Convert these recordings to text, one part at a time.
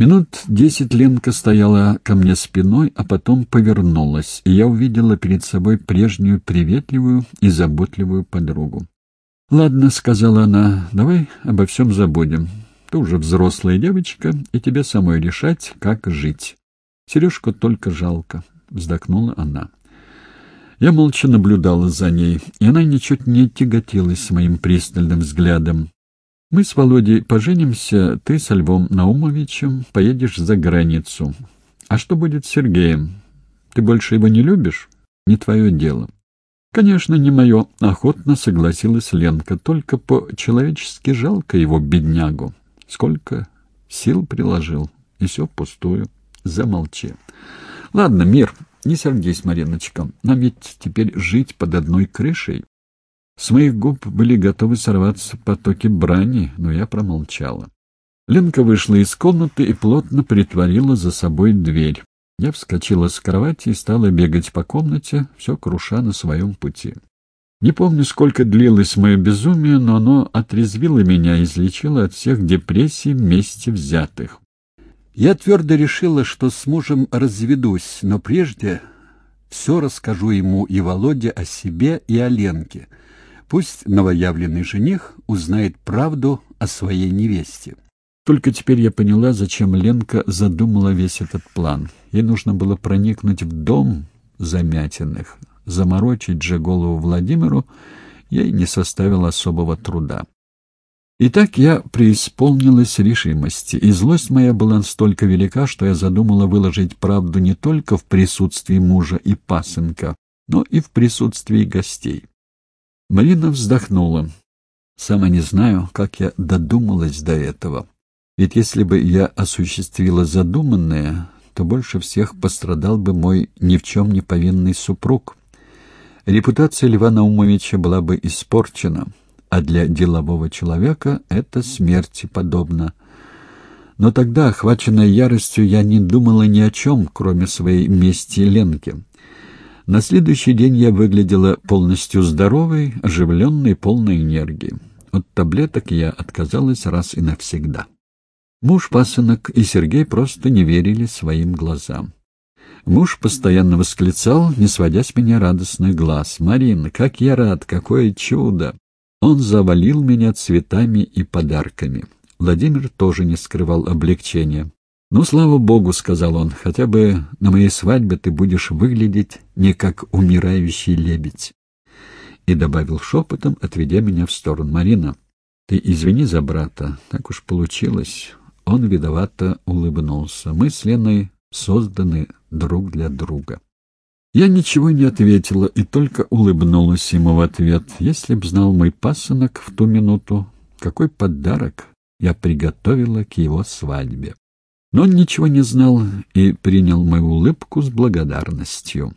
Минут десять Ленка стояла ко мне спиной, а потом повернулась, и я увидела перед собой прежнюю приветливую и заботливую подругу. «Ладно», — сказала она, — «давай обо всем забудем. Ты уже взрослая девочка, и тебе самой решать, как жить. Сережку только жалко», — вздохнула она. Я молча наблюдала за ней, и она ничуть не тяготилась моим пристальным взглядом. Мы с Володей поженимся, ты со Львом Наумовичем поедешь за границу. А что будет с Сергеем? Ты больше его не любишь? Не твое дело. Конечно, не мое, охотно согласилась Ленка, только по-человечески жалко его, беднягу. Сколько сил приложил, и все впустую. Замолчи. Ладно, мир, не сердись, Мариночка, нам ведь теперь жить под одной крышей. С моих губ были готовы сорваться потоки брани, но я промолчала. Ленка вышла из комнаты и плотно притворила за собой дверь. Я вскочила с кровати и стала бегать по комнате, все круша на своем пути. Не помню, сколько длилось мое безумие, но оно отрезвило меня и излечило от всех депрессий вместе взятых. Я твердо решила, что с мужем разведусь, но прежде все расскажу ему и Володе о себе и о Ленке — Пусть новоявленный жених узнает правду о своей невесте. Только теперь я поняла, зачем Ленка задумала весь этот план. Ей нужно было проникнуть в дом Замятиных. Заморочить же голову Владимиру ей не составило особого труда. Итак, я преисполнилась решимости, и злость моя была настолько велика, что я задумала выложить правду не только в присутствии мужа и пасынка, но и в присутствии гостей. Марина вздохнула. Сама не знаю, как я додумалась до этого. Ведь если бы я осуществила задуманное, то больше всех пострадал бы мой ни в чем не повинный супруг. Репутация Льва Наумовича была бы испорчена, а для делового человека это смерти подобно. Но тогда, охваченная яростью, я не думала ни о чем, кроме своей мести Ленке. На следующий день я выглядела полностью здоровой, оживленной, полной энергии. От таблеток я отказалась раз и навсегда. Муж, пасынок и Сергей просто не верили своим глазам. Муж постоянно восклицал, не сводя с меня радостных глаз. «Марин, как я рад! Какое чудо!» Он завалил меня цветами и подарками. Владимир тоже не скрывал облегчения. «Ну, слава богу», — сказал он, — «хотя бы на моей свадьбе ты будешь выглядеть не как умирающий лебедь». И добавил шепотом, отведя меня в сторону. «Марина, ты извини за брата, так уж получилось». Он видовато улыбнулся. «Мы с Леной созданы друг для друга». Я ничего не ответила и только улыбнулась ему в ответ. Если б знал мой пасынок в ту минуту, какой подарок я приготовила к его свадьбе. Но он ничего не знал и принял мою улыбку с благодарностью.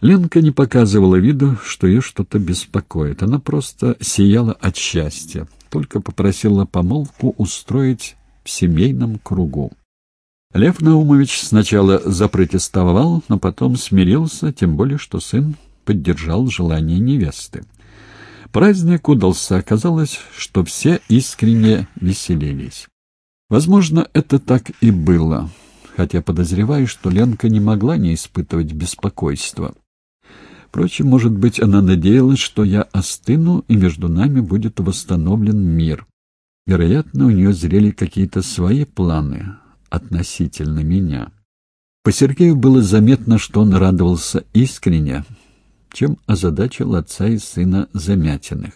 Ленка не показывала виду, что ее что-то беспокоит. Она просто сияла от счастья, только попросила помолвку устроить в семейном кругу. Лев Наумович сначала запротестовал, но потом смирился, тем более что сын поддержал желание невесты. Праздник удался, оказалось, что все искренне веселились. Возможно, это так и было, хотя подозреваю, что Ленка не могла не испытывать беспокойства. Впрочем, может быть, она надеялась, что я остыну, и между нами будет восстановлен мир. Вероятно, у нее зрели какие-то свои планы относительно меня. По Сергею было заметно, что он радовался искренне, чем озадачил отца и сына Замятиных.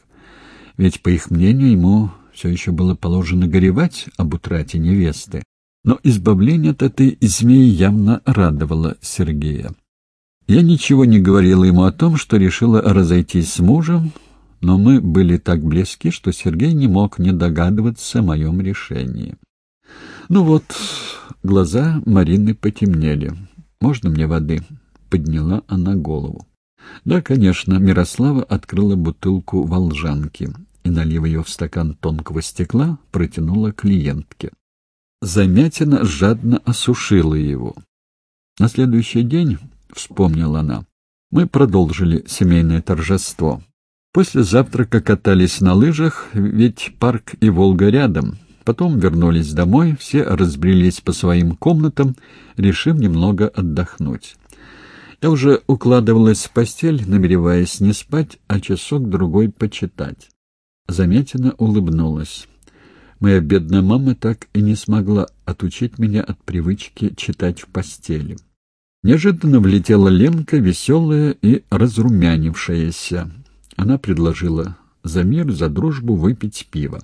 Ведь, по их мнению, ему все еще было положено горевать об утрате невесты, но избавление от этой змеи явно радовало Сергея. Я ничего не говорила ему о том, что решила разойтись с мужем, но мы были так близки, что Сергей не мог не догадываться о моем решении. Ну вот, глаза Марины потемнели. «Можно мне воды?» — подняла она голову. Да, конечно, Мирослава открыла бутылку волжанки и, налив ее в стакан тонкого стекла, протянула клиентке. Замятина жадно осушила его. На следующий день, — вспомнила она, — мы продолжили семейное торжество. После завтрака катались на лыжах, ведь парк и Волга рядом. Потом вернулись домой, все разбрелись по своим комнатам, решив немного отдохнуть. Я уже укладывалась в постель, намереваясь не спать, а часок-другой почитать. Заметина улыбнулась. Моя бедная мама так и не смогла отучить меня от привычки читать в постели. Неожиданно влетела Ленка, веселая и разрумянившаяся. Она предложила за мир, за дружбу выпить пиво.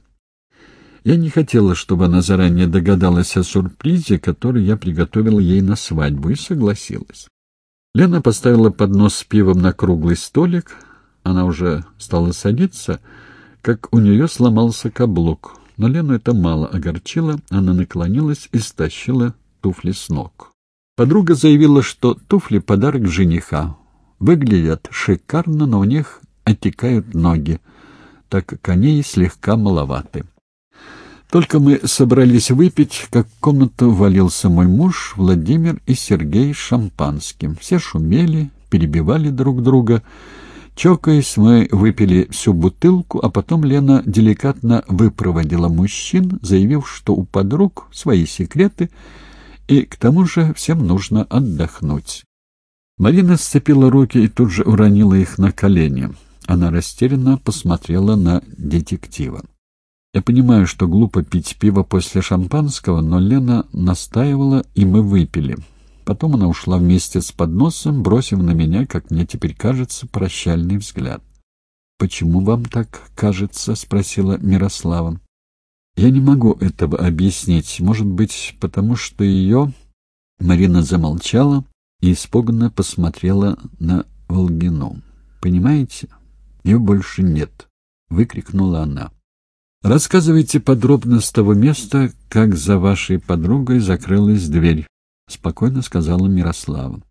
Я не хотела, чтобы она заранее догадалась о сюрпризе, который я приготовил ей на свадьбу, и согласилась. Лена поставила поднос с пивом на круглый столик. Она уже стала садиться, как у нее сломался каблук. Но Лену это мало огорчило, она наклонилась и стащила туфли с ног. Подруга заявила, что туфли — подарок жениха. Выглядят шикарно, но у них отекают ноги, так как они слегка маловаты. Только мы собрались выпить, как в комнату валился мой муж, Владимир и Сергей с шампанским. Все шумели, перебивали друг друга. Чокаясь, мы выпили всю бутылку, а потом Лена деликатно выпроводила мужчин, заявив, что у подруг свои секреты, и к тому же всем нужно отдохнуть. Марина сцепила руки и тут же уронила их на колени. Она растерянно посмотрела на детектива. Я понимаю, что глупо пить пиво после шампанского, но Лена настаивала, и мы выпили. Потом она ушла вместе с подносом, бросив на меня, как мне теперь кажется, прощальный взгляд. «Почему вам так кажется?» — спросила Мирослава. «Я не могу этого объяснить. Может быть, потому что ее...» Марина замолчала и испуганно посмотрела на Волгину. «Понимаете, ее больше нет», — выкрикнула она. «Рассказывайте подробно с того места, как за вашей подругой закрылась дверь», — спокойно сказала Мирослава.